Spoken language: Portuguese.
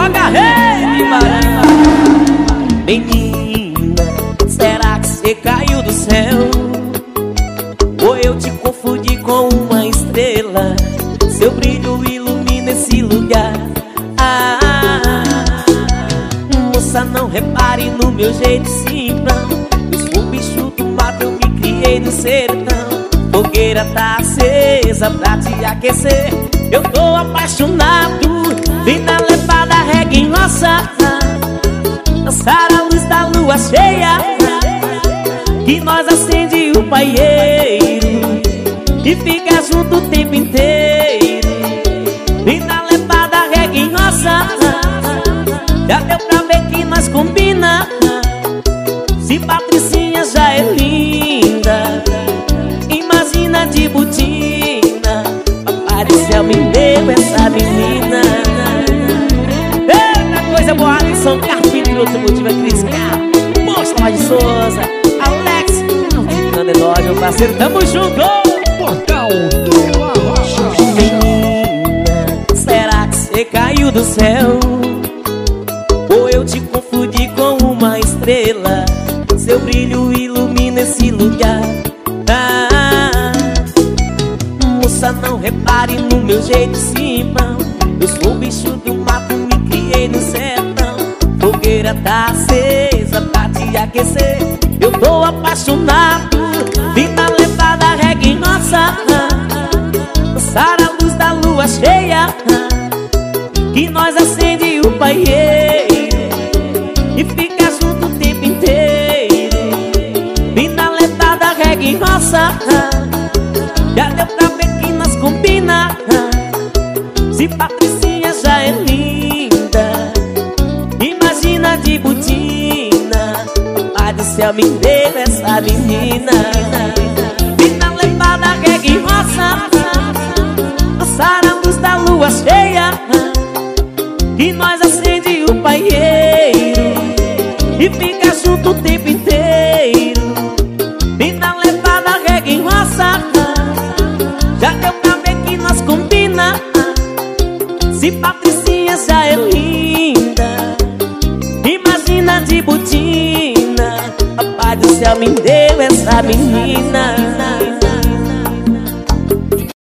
Joga rei varanda Menina, será que você caiu do céu? Ou eu te confundi com uma estrela? Seu brilho ilumina esse lugar. Ah, Moça, não repare no meu jeito simplão. Eu sou bicho do mato, eu me criei no sertão. Fogueira tá acesa pra te aquecer. Eu tô apaixonado Dançar a luz da lua cheia Que nós acende o paieiro E fica junto o tempo inteiro. Vem na levada reggae nossa Já deu pra ver que nós combina. Se Patricinha já é linda Imagina de botina. Céu me deu essa menina. Eita coisa boa, Alisson Carpinho Automotiva Cris K Posto lá de Souza. Alex Alticando Enorme, meu parceiro, tamo junto. Portal do Arrocha. Menina, será que você caiu do céu? Ou eu te confundi com uma estrela? Seu brilho ilumina esse lugar. Ah, Moça, não repare no meu jeito simplão Eu sou bicho do mato, Fogueira tá acesa pra te aquecer. Eu tô apaixonado Vim na levada reggae nossa Dançar a luz da lua cheia Que nós acende o paieiro E fica junto o tempo inteiro Vim na levada reggae nossa Já deu pra ver que nós combina Se Patricinha Me deu essa menina. Na levada reggae nossa Dançar a luz da lua cheia. Que nós acende o paieiro. E fica junto o tempo inteiro me deu essa menina